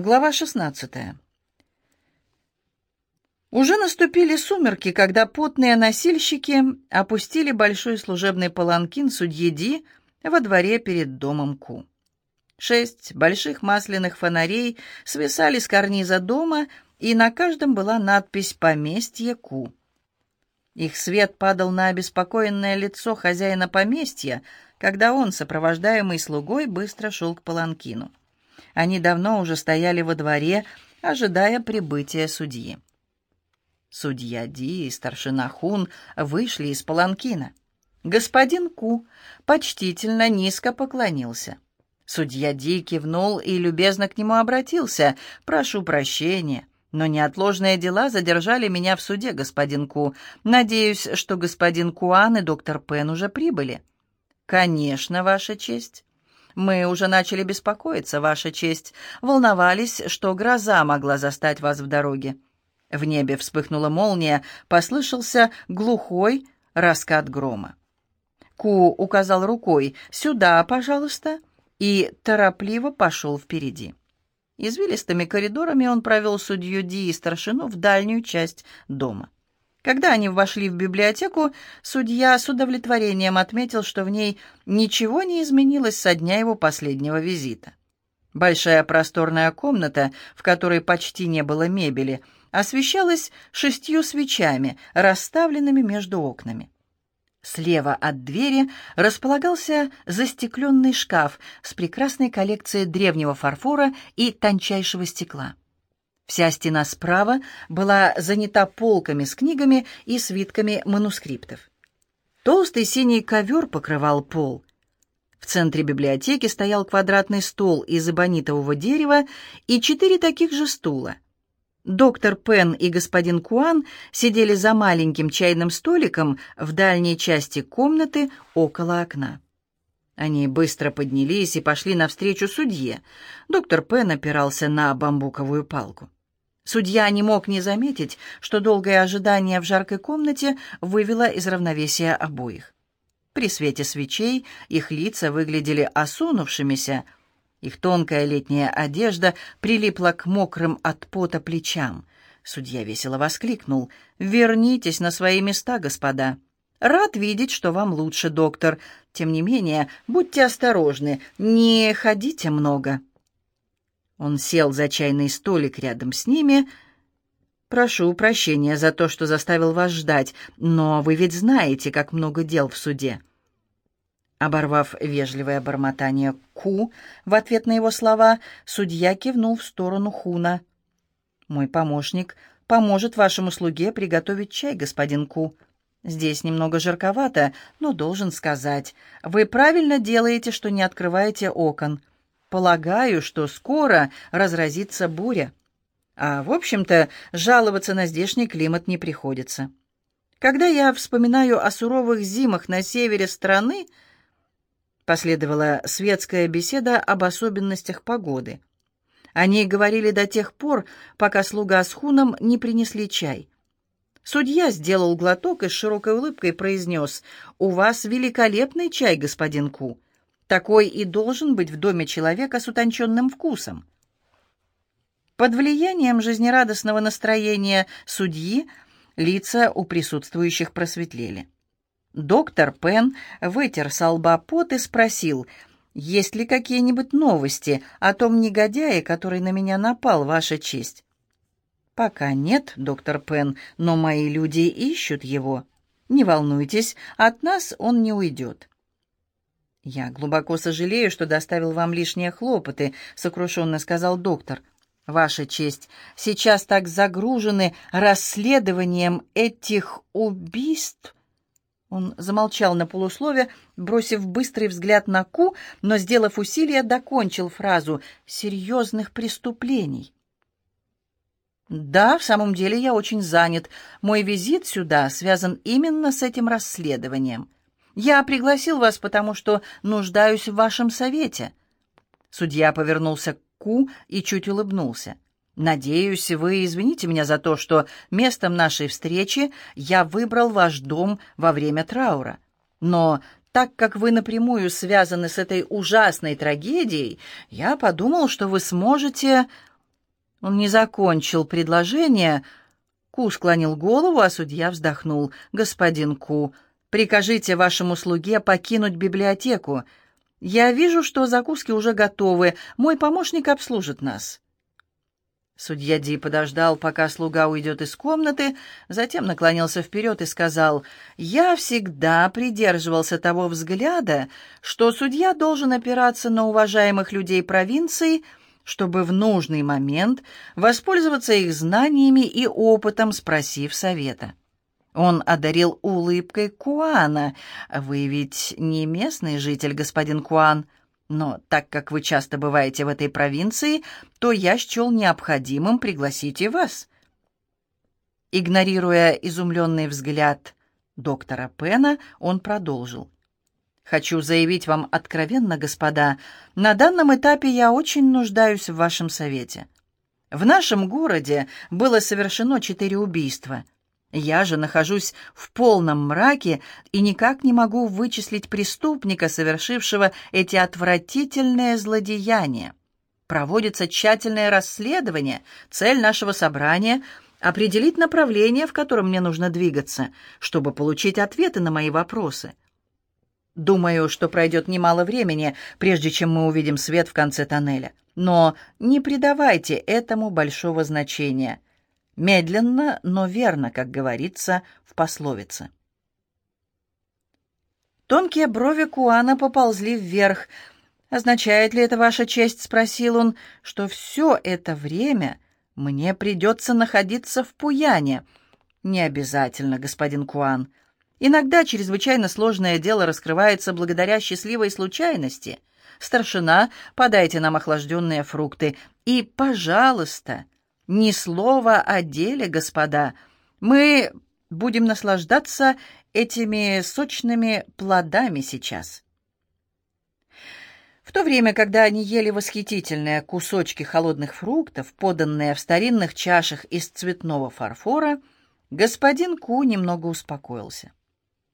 Глава 16. Уже наступили сумерки, когда потные носильщики опустили большой служебный паланкин судьи Ди во дворе перед домом Ку. Шесть больших масляных фонарей свисали с карниза дома, и на каждом была надпись «Поместье Ку». Их свет падал на обеспокоенное лицо хозяина поместья, когда он, сопровождаемый слугой, быстро шел к паланкину. Они давно уже стояли во дворе, ожидая прибытия судьи. Судья Ди и старшина Хун вышли из паланкина. Господин Ку почтительно низко поклонился. Судья Ди кивнул и любезно к нему обратился. «Прошу прощения, но неотложные дела задержали меня в суде, господин Ку. Надеюсь, что господин Куан и доктор Пен уже прибыли». «Конечно, Ваша честь». Мы уже начали беспокоиться, Ваша честь, волновались, что гроза могла застать вас в дороге. В небе вспыхнула молния, послышался глухой раскат грома. Ку указал рукой «Сюда, пожалуйста», и торопливо пошел впереди. Извилистыми коридорами он провел судью Ди и старшину в дальнюю часть дома. Когда они вошли в библиотеку, судья с удовлетворением отметил, что в ней ничего не изменилось со дня его последнего визита. Большая просторная комната, в которой почти не было мебели, освещалась шестью свечами, расставленными между окнами. Слева от двери располагался застекленный шкаф с прекрасной коллекцией древнего фарфора и тончайшего стекла. Вся стена справа была занята полками с книгами и свитками манускриптов. Толстый синий ковер покрывал пол. В центре библиотеки стоял квадратный стол из эбонитового дерева и четыре таких же стула. Доктор Пен и господин Куан сидели за маленьким чайным столиком в дальней части комнаты около окна. Они быстро поднялись и пошли навстречу судье. Доктор Пен опирался на бамбуковую палку. Судья не мог не заметить, что долгое ожидание в жаркой комнате вывело из равновесия обоих. При свете свечей их лица выглядели осунувшимися, их тонкая летняя одежда прилипла к мокрым от пота плечам. Судья весело воскликнул. «Вернитесь на свои места, господа. Рад видеть, что вам лучше, доктор. Тем не менее, будьте осторожны, не ходите много». Он сел за чайный столик рядом с ними. «Прошу прощения за то, что заставил вас ждать, но вы ведь знаете, как много дел в суде». Оборвав вежливое бормотание «Ку» в ответ на его слова, судья кивнул в сторону Хуна. «Мой помощник поможет вашему слуге приготовить чай, господин Ку. Здесь немного жарковато, но должен сказать, вы правильно делаете, что не открываете окон. Полагаю, что скоро разразится буря. А, в общем-то, жаловаться на здешний климат не приходится. Когда я вспоминаю о суровых зимах на севере страны, последовала светская беседа об особенностях погоды. Они говорили до тех пор, пока слуга с хуном не принесли чай. Судья сделал глоток и с широкой улыбкой произнес «У вас великолепный чай, господин Ку. Такой и должен быть в доме человека с утонченным вкусом. Под влиянием жизнерадостного настроения судьи лица у присутствующих просветлели. Доктор Пен вытер со лба пот и спросил, «Есть ли какие-нибудь новости о том негодяе, который на меня напал, Ваша честь?» «Пока нет, доктор Пен, но мои люди ищут его. Не волнуйтесь, от нас он не уйдет». «Я глубоко сожалею, что доставил вам лишние хлопоты», — сокрушенно сказал доктор. «Ваша честь, сейчас так загружены расследованием этих убийств». Он замолчал на полуслове, бросив быстрый взгляд на Ку, но, сделав усилие, докончил фразу «серьезных преступлений». «Да, в самом деле я очень занят. Мой визит сюда связан именно с этим расследованием». Я пригласил вас, потому что нуждаюсь в вашем совете». Судья повернулся к Ку и чуть улыбнулся. «Надеюсь, вы извините меня за то, что местом нашей встречи я выбрал ваш дом во время траура. Но так как вы напрямую связаны с этой ужасной трагедией, я подумал, что вы сможете...» Он не закончил предложение. Ку склонил голову, а судья вздохнул. «Господин Ку, прикажите вашему слуге покинуть библиотеку. Я вижу, что закуски уже готовы. Мой помощник обслужит нас». Судья Ди подождал, пока слуга уйдет из комнаты, затем наклонился вперед и сказал, «Я всегда придерживался того взгляда, что судья должен опираться на уважаемых людей провинции, чтобы в нужный момент воспользоваться их знаниями и опытом, спросив совета». Он одарил улыбкой Куана. «Вы ведь не местный житель, господин Куан?» Но так как вы часто бываете в этой провинции, то я счел необходимым пригласить и вас». Игнорируя изумленный взгляд доктора Пена, он продолжил. «Хочу заявить вам откровенно, господа, на данном этапе я очень нуждаюсь в вашем совете. В нашем городе было совершено четыре убийства — я же нахожусь в полном мраке и никак не могу вычислить преступника, совершившего эти отвратительные злодеяния. Проводится тщательное расследование. Цель нашего собрания — определить направление, в котором мне нужно двигаться, чтобы получить ответы на мои вопросы. Думаю, что пройдет немало времени, прежде чем мы увидим свет в конце тоннеля. Но не придавайте этому большого значения — Медленно, но верно, как говорится в пословице. Тонкие брови Куана поползли вверх. «Означает ли это, Ваша честь, — спросил он, — что все это время мне придется находиться в Пуяне?» «Не обязательно, господин Куан. Иногда чрезвычайно сложное дело раскрывается благодаря счастливой случайности. Старшина, подайте нам охлажденные фрукты. И, пожалуйста, ни слова о деле, господа. Мы будем наслаждаться этими сочными плодами сейчас. В то время, когда они ели восхитительные кусочки холодных фруктов, поданные в старинных чашах из цветного фарфора, господин Ку немного успокоился.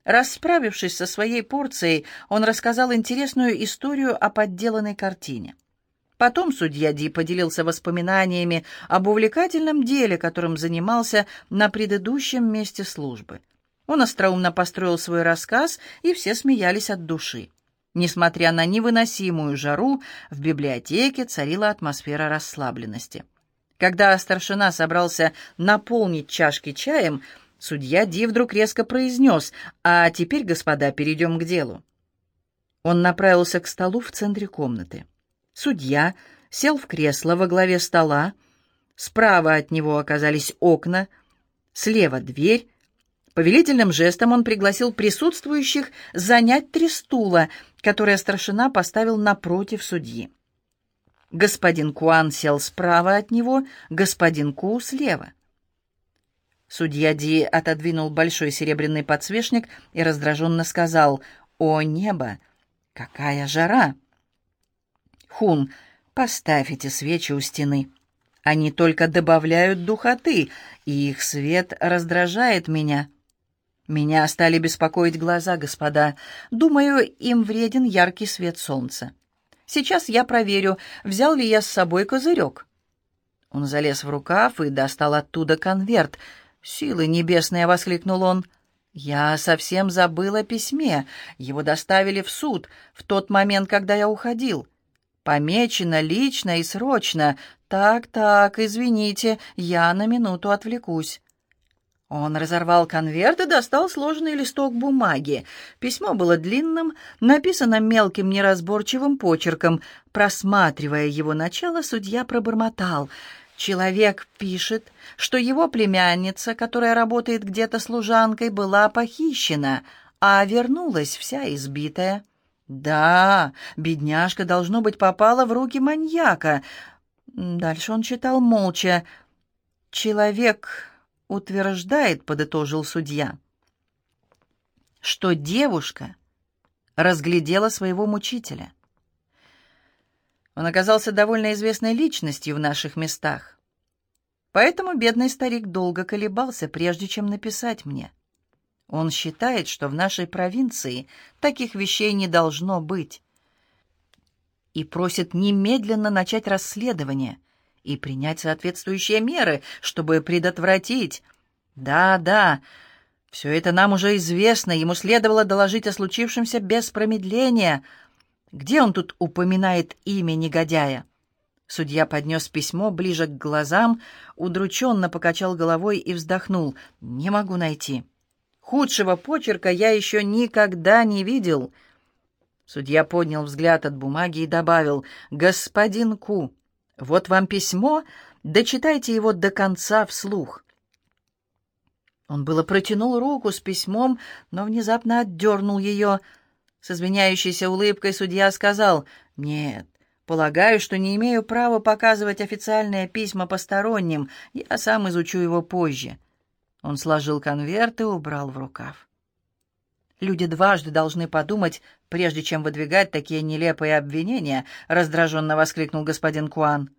Расправившись со своей порцией, он рассказал интересную историю о подделанной картине. Потом судья Ди поделился воспоминаниями об увлекательном деле, которым занимался на предыдущем месте службы. Он остроумно построил свой рассказ, и все смеялись от души. Несмотря на невыносимую жару, в библиотеке царила атмосфера расслабленности. Когда старшина собрался наполнить чашки чаем, судья Ди вдруг резко произнес «А теперь, господа, перейдем к делу». Он направился к столу в центре комнаты. Судья сел в кресло во главе стола. Справа от него оказались окна, слева дверь. Повелительным жестом он пригласил присутствующих занять три стула, которые старшина поставил напротив судьи. Господин Куан сел справа от него, господин Ку слева. Судья Ди отодвинул большой серебряный подсвечник и раздраженно сказал «О небо! Какая жара!» Хун, поставь эти свечи у стены. Они только добавляют духоты, и их свет раздражает меня. Меня стали беспокоить глаза, господа. Думаю, им вреден яркий свет солнца. Сейчас я проверю, взял ли я с собой козырек. Он залез в рукав и достал оттуда конверт. «Силы небесные!» — воскликнул он. «Я совсем забыл о письме. Его доставили в суд в тот момент, когда я уходил. Помечено лично и срочно. Так-так, извините, я на минуту отвлекусь. Он разорвал конверт и достал сложный листок бумаги. Письмо было длинным, написано мелким неразборчивым почерком. Просматривая его начало, судья пробормотал. Человек пишет, что его племянница, которая работает где-то служанкой, была похищена, а вернулась вся избитая. Да, бедняжка, должно быть, попала в руки маньяка. Дальше он читал молча. «Человек утверждает», — подытожил судья, «что девушка разглядела своего мучителя. Он оказался довольно известной личностью в наших местах. Поэтому бедный старик долго колебался, прежде чем написать мне. Он считает, что в нашей провинции таких вещей не должно быть. И просит немедленно начать расследование и принять соответствующие меры, чтобы предотвратить. Да, да, все это нам уже известно, ему следовало доложить о случившемся без промедления. Где он тут упоминает имя негодяя? Судья поднес письмо ближе к глазам, удрученно покачал головой и вздохнул. «Не могу найти. Худшего почерка я еще никогда не видел». Судья поднял взгляд от бумаги и добавил, «Господин Ку, вот вам письмо, дочитайте его до конца вслух». Он было протянул руку с письмом, но внезапно отдернул ее. С извиняющейся улыбкой судья сказал, «Нет, полагаю, что не имею права показывать официальные письма посторонним, я сам изучу его позже». Он сложил конверт и убрал в рукав. Люди дважды должны подумать, прежде чем выдвигать такие нелепые обвинения, раздраженно воскликнул господин Куан.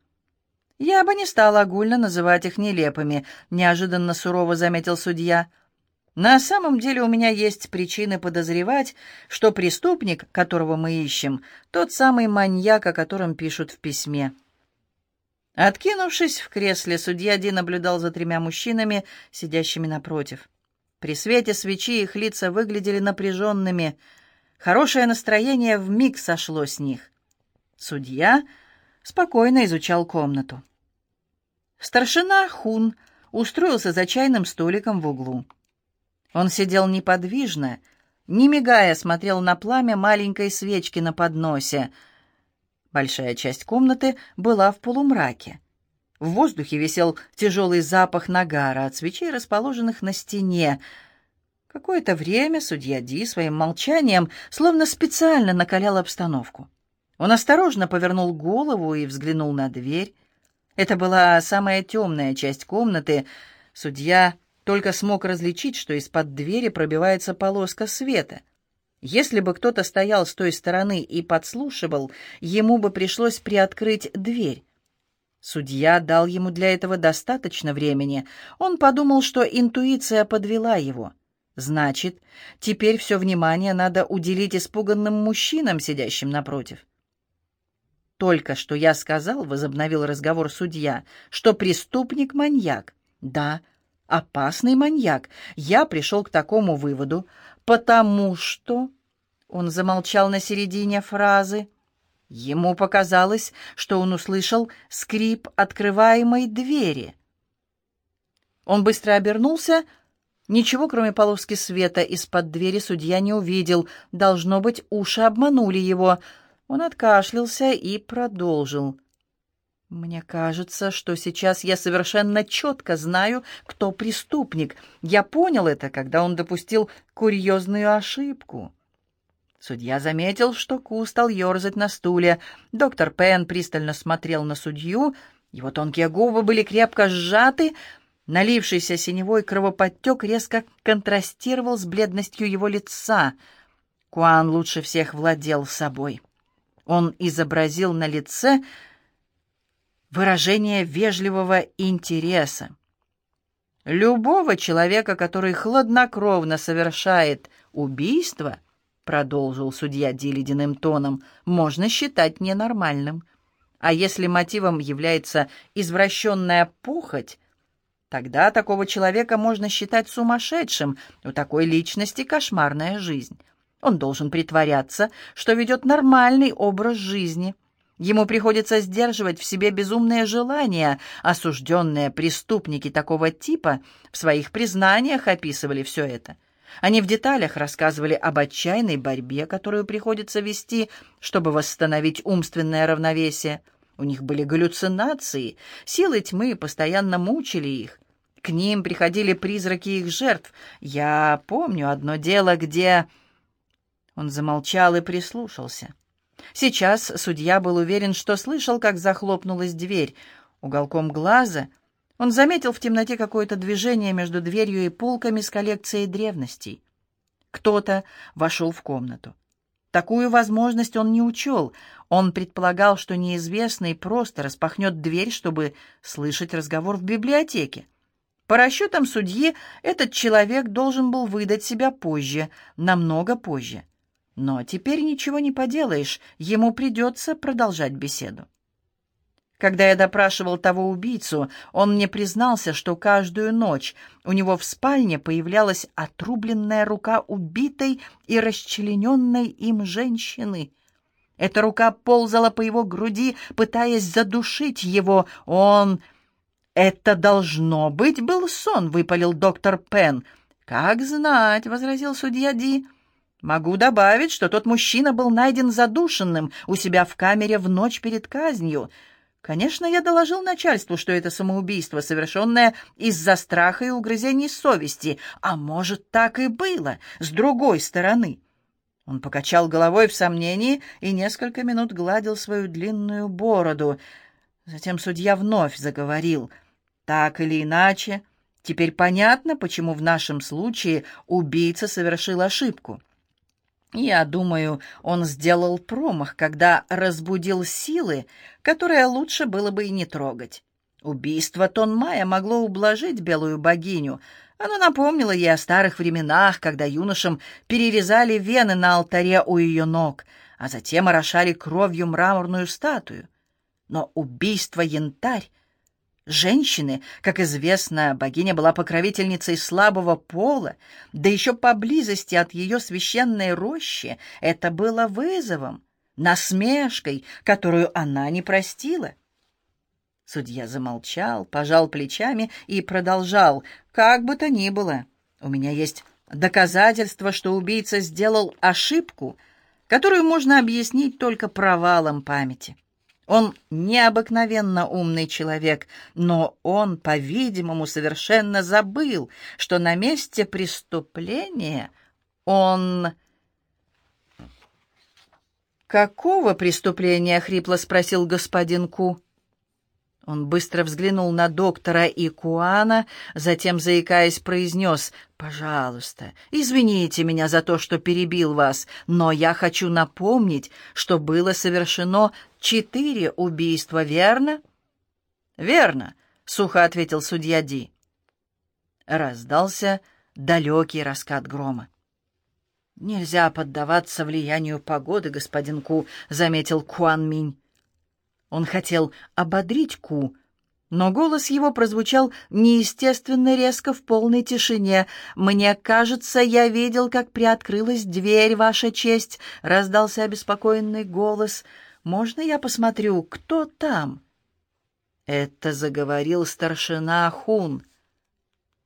Я бы не стал огульно называть их нелепыми, неожиданно сурово заметил судья. На самом деле у меня есть причины подозревать, что преступник, которого мы ищем, тот самый маньяк, о котором пишут в письме. Откинувшись в кресле, судья Ди наблюдал за тремя мужчинами, сидящими напротив. При свете свечи их лица выглядели напряженными. Хорошее настроение вмиг сошло с них. Судья спокойно изучал комнату. Старшина Хун устроился за чайным столиком в углу. Он сидел неподвижно, не мигая смотрел на пламя маленькой свечки на подносе. Большая часть комнаты была в полумраке. В воздухе висел тяжелый запах нагара от свечей, расположенных на стене. Какое-то время судья Ди своим молчанием словно специально накалял обстановку. Он осторожно повернул голову и взглянул на дверь. Это была самая темная часть комнаты. Судья только смог различить, что из-под двери пробивается полоска света. Если бы кто-то стоял с той стороны и подслушивал, ему бы пришлось приоткрыть дверь. Судья дал ему для этого достаточно времени. Он подумал, что интуиция подвела его. Значит, теперь все внимание надо уделить испуганным мужчинам, сидящим напротив. «Только что я сказал», — возобновил разговор судья, — «что преступник — маньяк. Да, опасный маньяк. Я пришел к такому выводу, потому что...» Он замолчал на середине фразы. Ему показалось, что он услышал скрип открываемой двери. Он быстро обернулся. Ничего, кроме полоски света, из-под двери судья не увидел. Должно быть, уши обманули его. Он откашлялся и продолжил. «Мне кажется, что сейчас я совершенно четко знаю, кто преступник. Я понял это, когда он допустил курьезную ошибку». Судья заметил, что Ку стал ерзать на стуле. Доктор Пен пристально смотрел на судью. Его тонкие губы были крепко сжаты. Налившийся синевой кровоподтек резко контрастировал с бледностью его лица. Куан лучше всех владел собой. Он изобразил на лице выражение вежливого интереса. Любого человека, который хладнокровно совершает убийство — продолжил судья Ди тоном, можно считать ненормальным. А если мотивом является извращенная похоть, тогда такого человека можно считать сумасшедшим, у такой личности кошмарная жизнь. Он должен притворяться, что ведет нормальный образ жизни. Ему приходится сдерживать в себе безумные желания. Осужденные преступники такого типа в своих признаниях описывали все это – они в деталях рассказывали об отчаянной борьбе, которую приходится вести, чтобы восстановить умственное равновесие. У них были галлюцинации, силы тьмы постоянно мучили их. К ним приходили призраки их жертв. Я помню одно дело, где... Он замолчал и прислушался. Сейчас судья был уверен, что слышал, как захлопнулась дверь. Уголком глаза он заметил в темноте какое-то движение между дверью и полками с коллекцией древностей. Кто-то вошел в комнату. Такую возможность он не учел. Он предполагал, что неизвестный просто распахнет дверь, чтобы слышать разговор в библиотеке. По расчетам судьи, этот человек должен был выдать себя позже, намного позже. Но теперь ничего не поделаешь, ему придется продолжать беседу. Когда я допрашивал того убийцу, он мне признался, что каждую ночь у него в спальне появлялась отрубленная рука убитой и расчлененной им женщины. Эта рука ползала по его груди, пытаясь задушить его. Он... «Это должно быть был сон», — выпалил доктор Пен. «Как знать», — возразил судья Ди. «Могу добавить, что тот мужчина был найден задушенным у себя в камере в ночь перед казнью». Конечно, я доложил начальству, что это самоубийство, совершенное из-за страха и угрызений совести. А может, так и было, с другой стороны. Он покачал головой в сомнении и несколько минут гладил свою длинную бороду. Затем судья вновь заговорил. Так или иначе, теперь понятно, почему в нашем случае убийца совершил ошибку. Я думаю, он сделал промах, когда разбудил силы, которые лучше было бы и не трогать. Убийство Тонмая могло ублажить белую богиню. Оно напомнило ей о старых временах, когда юношам перерезали вены на алтаре у ее ног, а затем орошали кровью мраморную статую. Но убийство Янтарь Женщины, как известно, богиня была покровительницей слабого пола, да еще поблизости от ее священной рощи это было вызовом, насмешкой, которую она не простила. Судья замолчал, пожал плечами и продолжал. «Как бы то ни было, у меня есть доказательство, что убийца сделал ошибку, которую можно объяснить только провалом памяти». Он необыкновенно умный человек, но он, по-видимому, совершенно забыл, что на месте преступления он... «Какого преступления?» — хрипло спросил господин Ку. Он быстро взглянул на доктора и Куана, затем, заикаясь, произнес «Пожалуйста, извините меня за то, что перебил вас, но я хочу напомнить, что было совершено четыре убийства, верно?» «Верно», — сухо ответил судья Ди. Раздался далекий раскат грома. «Нельзя поддаваться влиянию погоды, господин Ку», — заметил Куан Минь. Он хотел ободрить Ку, но голос его прозвучал неестественно резко в полной тишине. «Мне кажется, я видел, как приоткрылась дверь, Ваша честь», — раздался обеспокоенный голос. «Можно я посмотрю, кто там?» Это заговорил старшина Хун.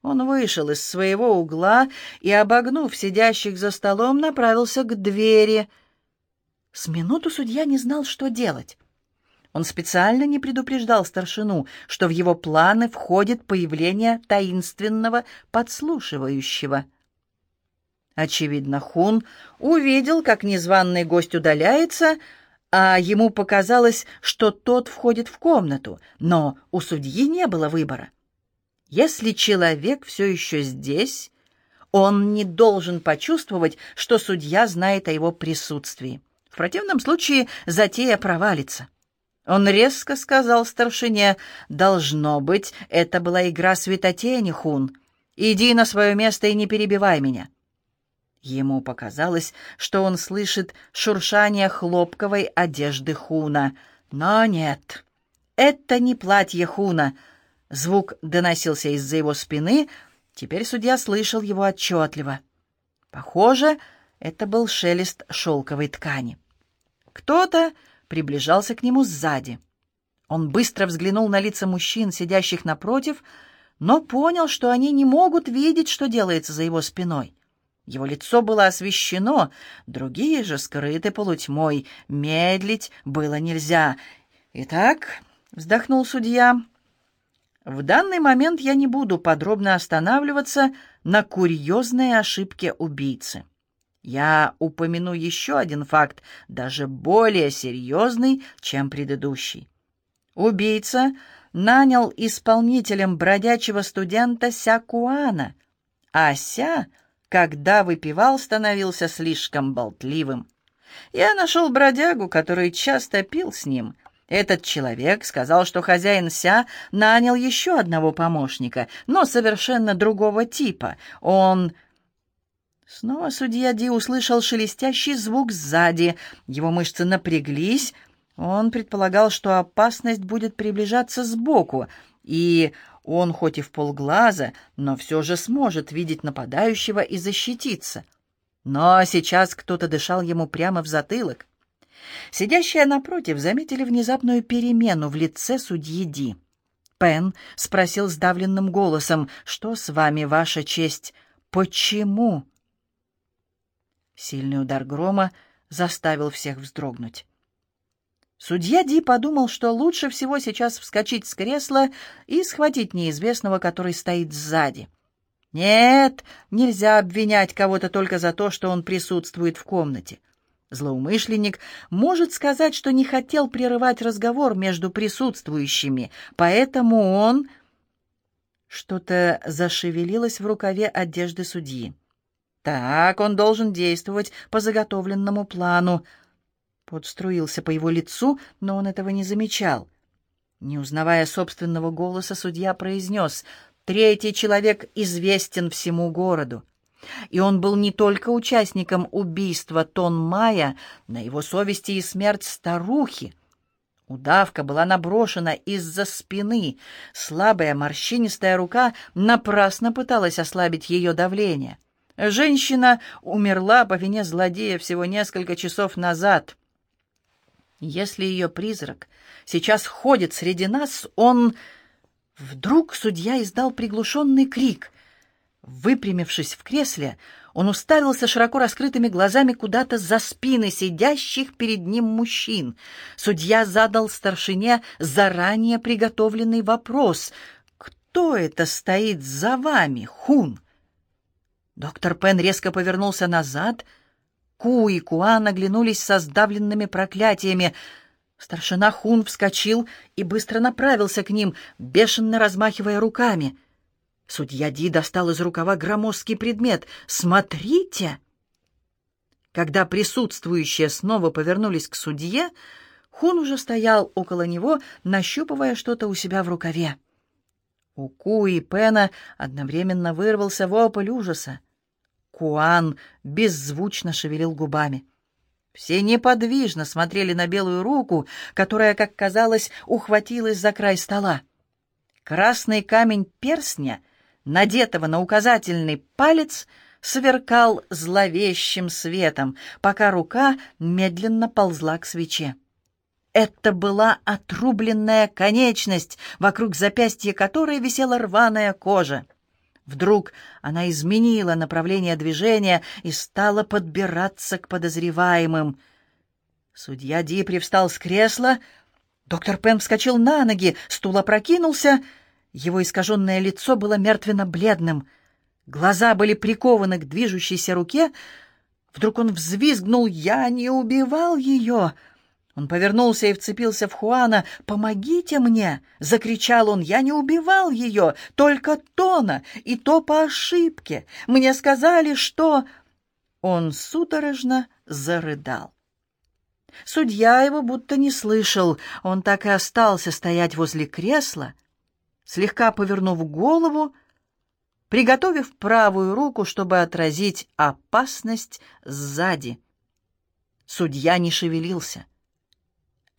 Он вышел из своего угла и, обогнув сидящих за столом, направился к двери. С минуту судья не знал, что делать. Он специально не предупреждал старшину, что в его планы входит появление таинственного подслушивающего. Очевидно, Хун увидел, как незваный гость удаляется, а ему показалось, что тот входит в комнату, но у судьи не было выбора. Если человек все еще здесь, он не должен почувствовать, что судья знает о его присутствии. В противном случае затея провалится. Он резко сказал старшине, «Должно быть, это была игра светотени, Хун. Иди на свое место и не перебивай меня». Ему показалось, что он слышит шуршание хлопковой одежды Хуна. Но нет, это не платье Хуна. Звук доносился из-за его спины, теперь судья слышал его отчетливо. Похоже, это был шелест шелковой ткани. Кто-то приближался к нему сзади. Он быстро взглянул на лица мужчин, сидящих напротив, но понял, что они не могут видеть, что делается за его спиной. Его лицо было освещено, другие же скрыты полутьмой. Медлить было нельзя. «Итак», — вздохнул судья, — «в данный момент я не буду подробно останавливаться на курьезной ошибке убийцы. Я упомяну еще один факт, даже более серьезный, чем предыдущий. Убийца нанял исполнителем бродячего студента Сякуана, а Ся, когда выпивал, становился слишком болтливым. Я нашел бродягу, который часто пил с ним. Этот человек сказал, что хозяин Ся нанял еще одного помощника, но совершенно другого типа. Он Снова судья Ди услышал шелестящий звук сзади. Его мышцы напряглись. Он предполагал, что опасность будет приближаться сбоку, и он хоть и в полглаза, но все же сможет видеть нападающего и защититься. Но сейчас кто-то дышал ему прямо в затылок. Сидящие напротив заметили внезапную перемену в лице судьи Ди. Пен спросил сдавленным голосом, «Что с вами, ваша честь? Почему?» Сильный удар грома заставил всех вздрогнуть. Судья Ди подумал, что лучше всего сейчас вскочить с кресла и схватить неизвестного, который стоит сзади. Нет, нельзя обвинять кого-то только за то, что он присутствует в комнате. Злоумышленник может сказать, что не хотел прерывать разговор между присутствующими, поэтому он... Что-то зашевелилось в рукаве одежды судьи. Так, он должен действовать по заготовленному плану. Пот струился по его лицу, но он этого не замечал. Не узнавая собственного голоса, судья произнес «Третий человек известен всему городу». И он был не только участником убийства Тон Мая, на его совести и смерть старухи. Удавка была наброшена из-за спины. Слабая морщинистая рука напрасно пыталась ослабить ее давление. Женщина умерла по вине злодея всего несколько часов назад. Если ее призрак сейчас ходит среди нас, он... Вдруг судья издал приглушенный крик. Выпрямившись в кресле, он уставился широко раскрытыми глазами куда-то за спины сидящих перед ним мужчин. Судья задал старшине заранее приготовленный вопрос. «Кто это стоит за вами, Хун?» Доктор Пен резко повернулся назад — Ку и Куан оглянулись со сдавленными проклятиями. Старшина Хун вскочил и быстро направился к ним, бешено размахивая руками. Судья Ди достал из рукава громоздкий предмет. «Смотрите!» Когда присутствующие снова повернулись к судье, Хун уже стоял около него, нащупывая что-то у себя в рукаве. У Ку и Пена одновременно вырвался вопль ужаса. Куан беззвучно шевелил губами. Все неподвижно смотрели на белую руку, которая, как казалось, ухватилась за край стола. Красный камень перстня, надетого на указательный палец, сверкал зловещим светом, пока рука медленно ползла к свече. Это была отрубленная конечность, вокруг запястья которой висела рваная кожа. Вдруг она изменила направление движения и стала подбираться к подозреваемым. Судья Ди привстал с кресла. Доктор Пен вскочил на ноги, стул опрокинулся. Его искаженное лицо было мертвенно-бледным. Глаза были прикованы к движущейся руке. Вдруг он взвизгнул «Я не убивал ее!» Он повернулся и вцепился в Хуана. «Помогите мне!» — закричал он. «Я не убивал ее, только Тона, и то по ошибке. Мне сказали, что...» Он судорожно зарыдал. Судья его будто не слышал. Он так и остался стоять возле кресла, слегка повернув голову, приготовив правую руку, чтобы отразить опасность сзади. Судья не шевелился.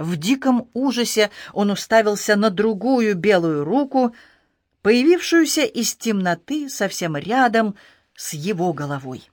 В диком ужасе он уставился на другую белую руку, появившуюся из темноты совсем рядом с его головой.